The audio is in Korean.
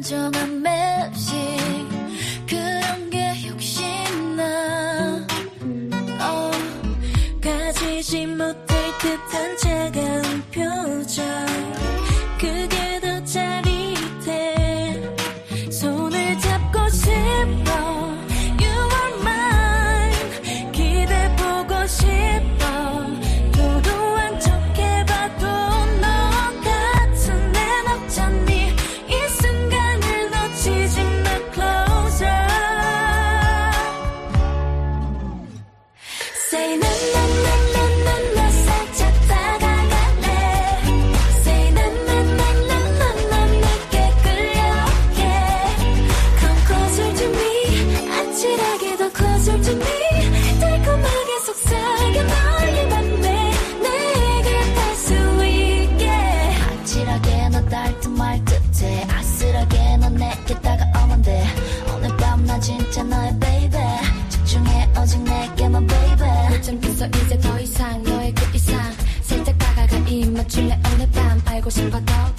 단정한 맵시. 따뜻한 차가운 표정. 그게 더 짜릿해. 손을 잡고 싶어. You are mine. 기대 보고 싶어. 도도한 척해봐도 넌 같은 내 없잖니 이 순간을 놓치지 마. Closer. Say na na na. 쿨하게 넌 내게 다가오면 돼 오늘 밤 나 진짜 너의 baby. 집중해 오직 내게만 baby. 요즘 있어 이제 더 이상 너의 그 이상. 살짝 다가가 입 맞출래 오늘 밤 알고 싶어 더